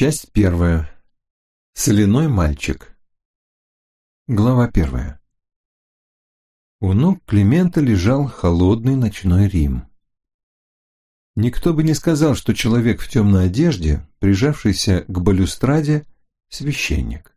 Часть первая. Соляной мальчик. Глава первая. У ног Климента лежал холодный ночной Рим. Никто бы не сказал, что человек в темной одежде, прижавшийся к балюстраде, священник.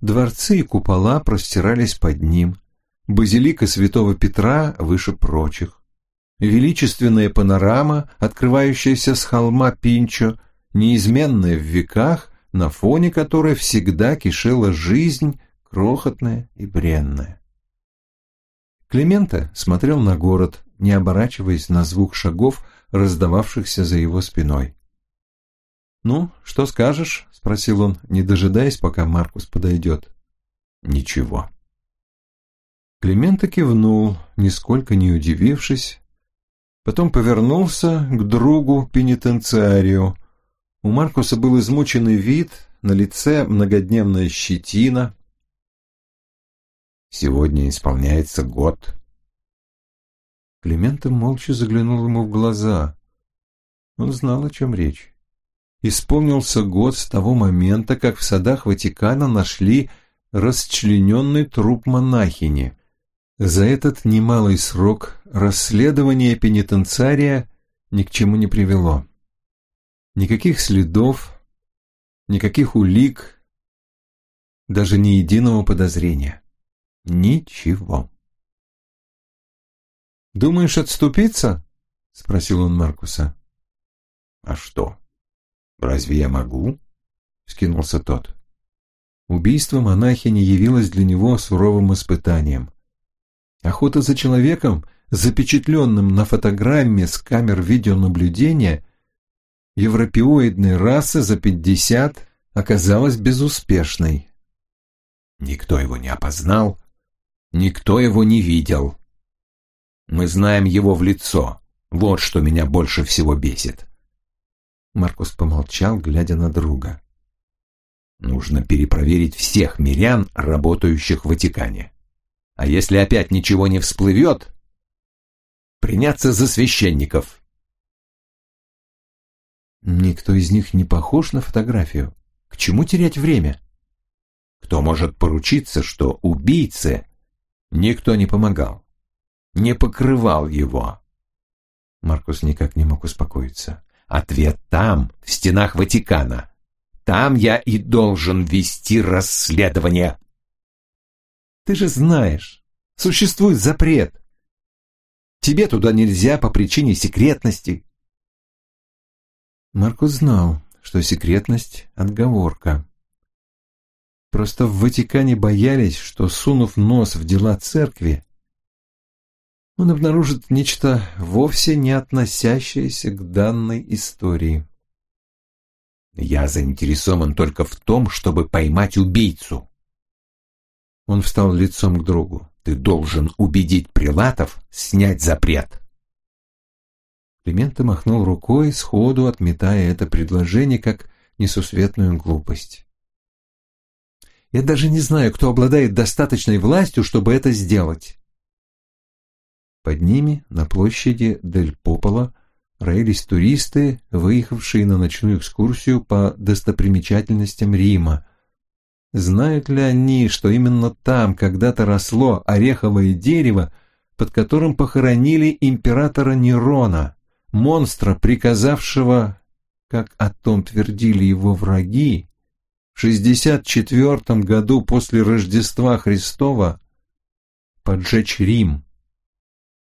Дворцы и купола простирались под ним, базилика святого Петра выше прочих. Величественная панорама, открывающаяся с холма Пинчо, неизменная в веках, на фоне которой всегда кишела жизнь, крохотная и бренная. Климента смотрел на город, не оборачиваясь на звук шагов, раздававшихся за его спиной. «Ну, что скажешь?» — спросил он, не дожидаясь, пока Маркус подойдет. «Ничего». Климента кивнул, нисколько не удивившись, потом повернулся к другу пенитенциарию, у Маркуса был измученный вид, на лице многодневная щетина. Сегодня исполняется год. Климента молча заглянул ему в глаза. Он знал, о чем речь. Исполнился год с того момента, как в садах Ватикана нашли расчлененный труп монахини. За этот немалый срок расследование пенитенциария ни к чему не привело. Никаких следов, никаких улик, даже ни единого подозрения. Ничего. «Думаешь отступиться?» — спросил он Маркуса. «А что? Разве я могу?» — скинулся тот. Убийство монахини явилось для него суровым испытанием. Охота за человеком, запечатленным на фотограмме с камер видеонаблюдения, европеоидной расы за пятьдесят оказалась безуспешной. Никто его не опознал, никто его не видел. Мы знаем его в лицо. Вот что меня больше всего бесит. Маркус помолчал, глядя на друга. Нужно перепроверить всех мирян, работающих в Ватикане. А если опять ничего не всплывет, приняться за священников Никто из них не похож на фотографию. К чему терять время? Кто может поручиться, что убийце никто не помогал, не покрывал его? Маркус никак не мог успокоиться. Ответ там, в стенах Ватикана. Там я и должен вести расследование. Ты же знаешь, существует запрет. Тебе туда нельзя по причине секретности. Маркус знал, что секретность — отговорка. Просто в Ватикане боялись, что, сунув нос в дела церкви, он обнаружит нечто вовсе не относящееся к данной истории. «Я заинтересован только в том, чтобы поймать убийцу». Он встал лицом к другу. «Ты должен убедить прилатов снять запрет». Климента махнул рукой, сходу отметая это предложение как несусветную глупость. «Я даже не знаю, кто обладает достаточной властью, чтобы это сделать». Под ними, на площади Дель Пополо, роились туристы, выехавшие на ночную экскурсию по достопримечательностям Рима. Знают ли они, что именно там когда-то росло ореховое дерево, под которым похоронили императора Нерона? Монстра, приказавшего, как о том твердили его враги, в 64 году после Рождества Христова поджечь Рим.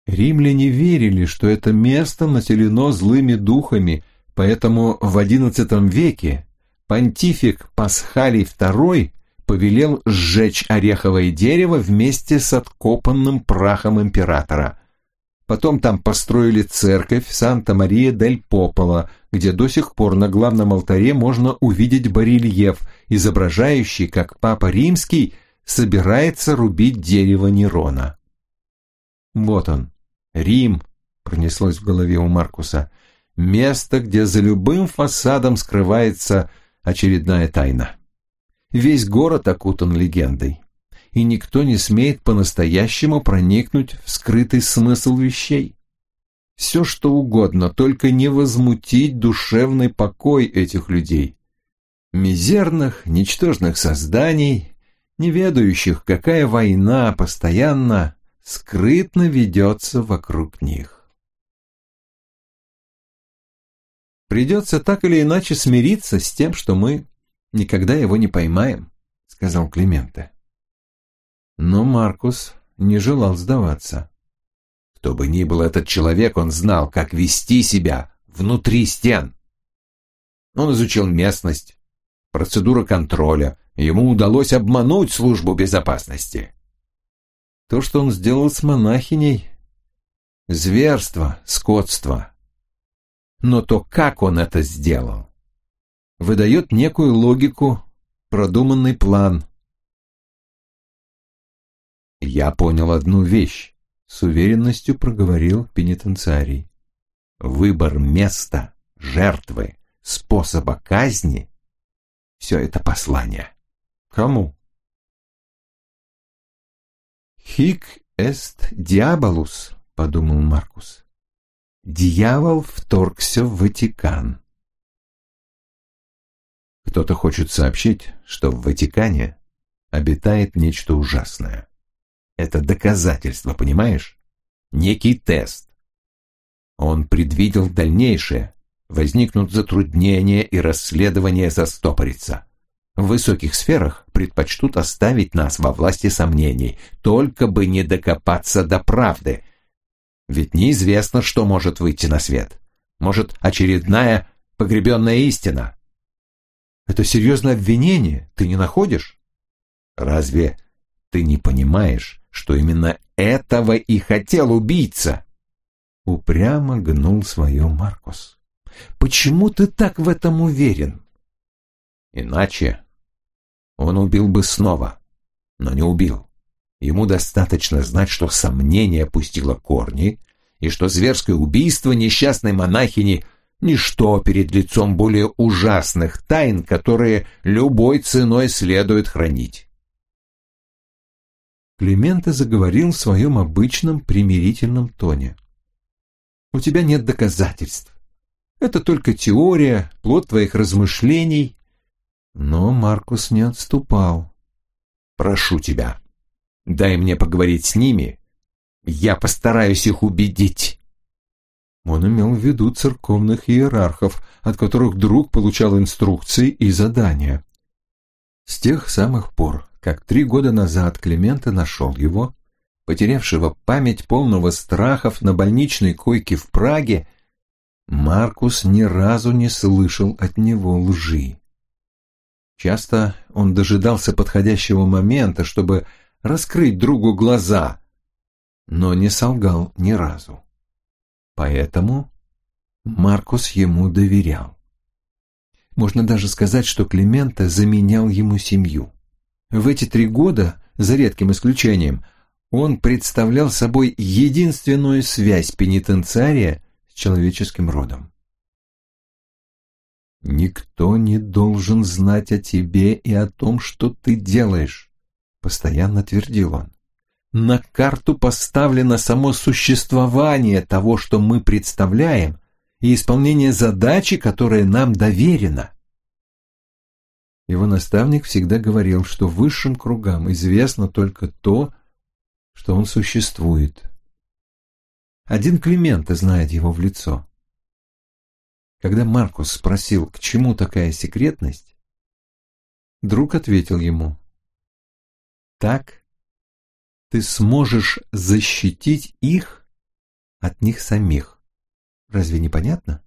Римляне верили, что это место населено злыми духами, поэтому в XI веке понтифик Пасхалий II повелел сжечь ореховое дерево вместе с откопанным прахом императора – Потом там построили церковь Санта-Мария-дель-Пополо, где до сих пор на главном алтаре можно увидеть барельеф, изображающий, как Папа Римский собирается рубить дерево Нерона. Вот он, Рим, пронеслось в голове у Маркуса, место, где за любым фасадом скрывается очередная тайна. Весь город окутан легендой и никто не смеет по-настоящему проникнуть в скрытый смысл вещей. Все что угодно, только не возмутить душевный покой этих людей. Мизерных, ничтожных созданий, не ведающих, какая война постоянно скрытно ведется вокруг них. Придется так или иначе смириться с тем, что мы никогда его не поймаем, сказал Клименте. Но Маркус не желал сдаваться. Кто бы ни был этот человек, он знал, как вести себя внутри стен. Он изучил местность, процедуру контроля, ему удалось обмануть службу безопасности. То, что он сделал с монахиней — зверство, скотство. Но то, как он это сделал, выдает некую логику, продуманный план. «Я понял одну вещь», — с уверенностью проговорил пенитенциарий. «Выбор места, жертвы, способа казни — все это послание. Кому?» «Хик эст диаболус», — подумал Маркус. «Дьявол вторгся в Ватикан». Кто-то хочет сообщить, что в Ватикане обитает нечто ужасное. Это доказательство, понимаешь? Некий тест. Он предвидел дальнейшее. Возникнут затруднения и расследование застопорится. В высоких сферах предпочтут оставить нас во власти сомнений, только бы не докопаться до правды. Ведь неизвестно, что может выйти на свет. Может, очередная погребенная истина. Это серьезное обвинение, ты не находишь? Разве ты не понимаешь, что именно этого и хотел убийца. Упрямо гнул свое Маркус. Почему ты так в этом уверен? Иначе он убил бы снова, но не убил. Ему достаточно знать, что сомнение пустило корни, и что зверское убийство несчастной монахини — ничто перед лицом более ужасных тайн, которые любой ценой следует хранить. Клименто заговорил в своем обычном примирительном тоне. «У тебя нет доказательств. Это только теория, плод твоих размышлений». Но Маркус не отступал. «Прошу тебя, дай мне поговорить с ними. Я постараюсь их убедить». Он имел в виду церковных иерархов, от которых друг получал инструкции и задания. С тех самых пор, как три года назад Климента нашел его, потерявшего память полного страхов на больничной койке в Праге, Маркус ни разу не слышал от него лжи. Часто он дожидался подходящего момента, чтобы раскрыть другу глаза, но не солгал ни разу. Поэтому Маркус ему доверял. Можно даже сказать, что Климента заменял ему семью. В эти три года, за редким исключением, он представлял собой единственную связь пенитенциария с человеческим родом. «Никто не должен знать о тебе и о том, что ты делаешь», — постоянно твердил он. «На карту поставлено само существование того, что мы представляем, и исполнение задачи, которая нам доверена. Его наставник всегда говорил, что высшим кругам известно только то, что он существует. Один Климента знает его в лицо. Когда Маркус спросил, к чему такая секретность, друг ответил ему, «Так ты сможешь защитить их от них самих. Разве не понятно?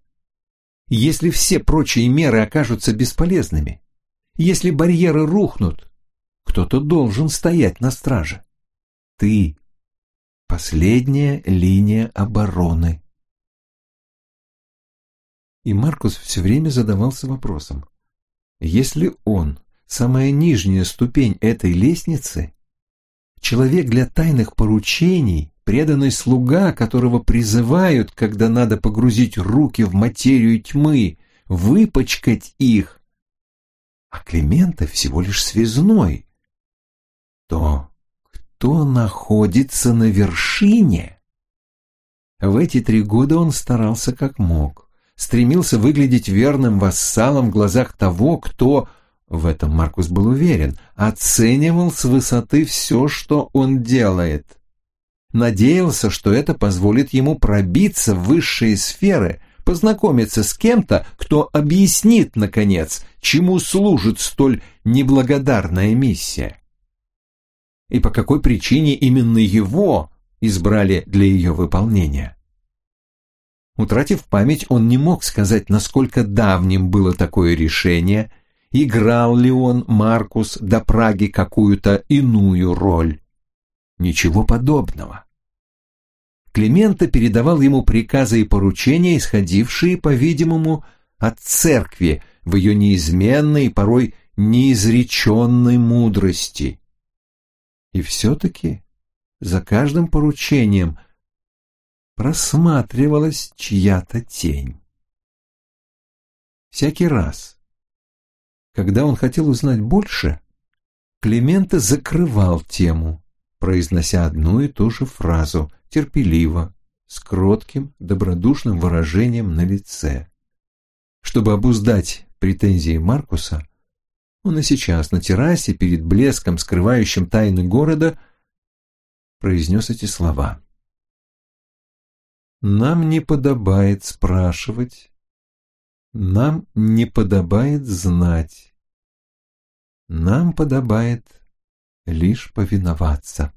Если все прочие меры окажутся бесполезными, если барьеры рухнут, кто-то должен стоять на страже. Ты — последняя линия обороны. И Маркус все время задавался вопросом. Если он — самая нижняя ступень этой лестницы, человек для тайных поручений, преданный слуга, которого призывают, когда надо погрузить руки в материю тьмы, выпачкать их, а Климента всего лишь связной, то кто находится на вершине? В эти три года он старался как мог, стремился выглядеть верным вассалом в глазах того, кто, в этом Маркус был уверен, оценивал с высоты все, что он делает. Надеялся, что это позволит ему пробиться в высшие сферы, познакомиться с кем-то, кто объяснит, наконец, чему служит столь неблагодарная миссия. И по какой причине именно его избрали для ее выполнения. Утратив память, он не мог сказать, насколько давним было такое решение, играл ли он, Маркус, до Праги какую-то иную роль. Ничего подобного. Климента передавал ему приказы и поручения, исходившие, по-видимому, от церкви в ее неизменной порой неизреченной мудрости. И все-таки за каждым поручением просматривалась чья-то тень. Всякий раз, когда он хотел узнать больше, Климента закрывал тему, произнося одну и ту же фразу, терпеливо, с кротким, добродушным выражением на лице. Чтобы обуздать претензии Маркуса, он и сейчас на террасе перед блеском, скрывающим тайны города, произнес эти слова. Нам не подобает спрашивать, нам не подобает знать, нам подобает лишь повиноваться.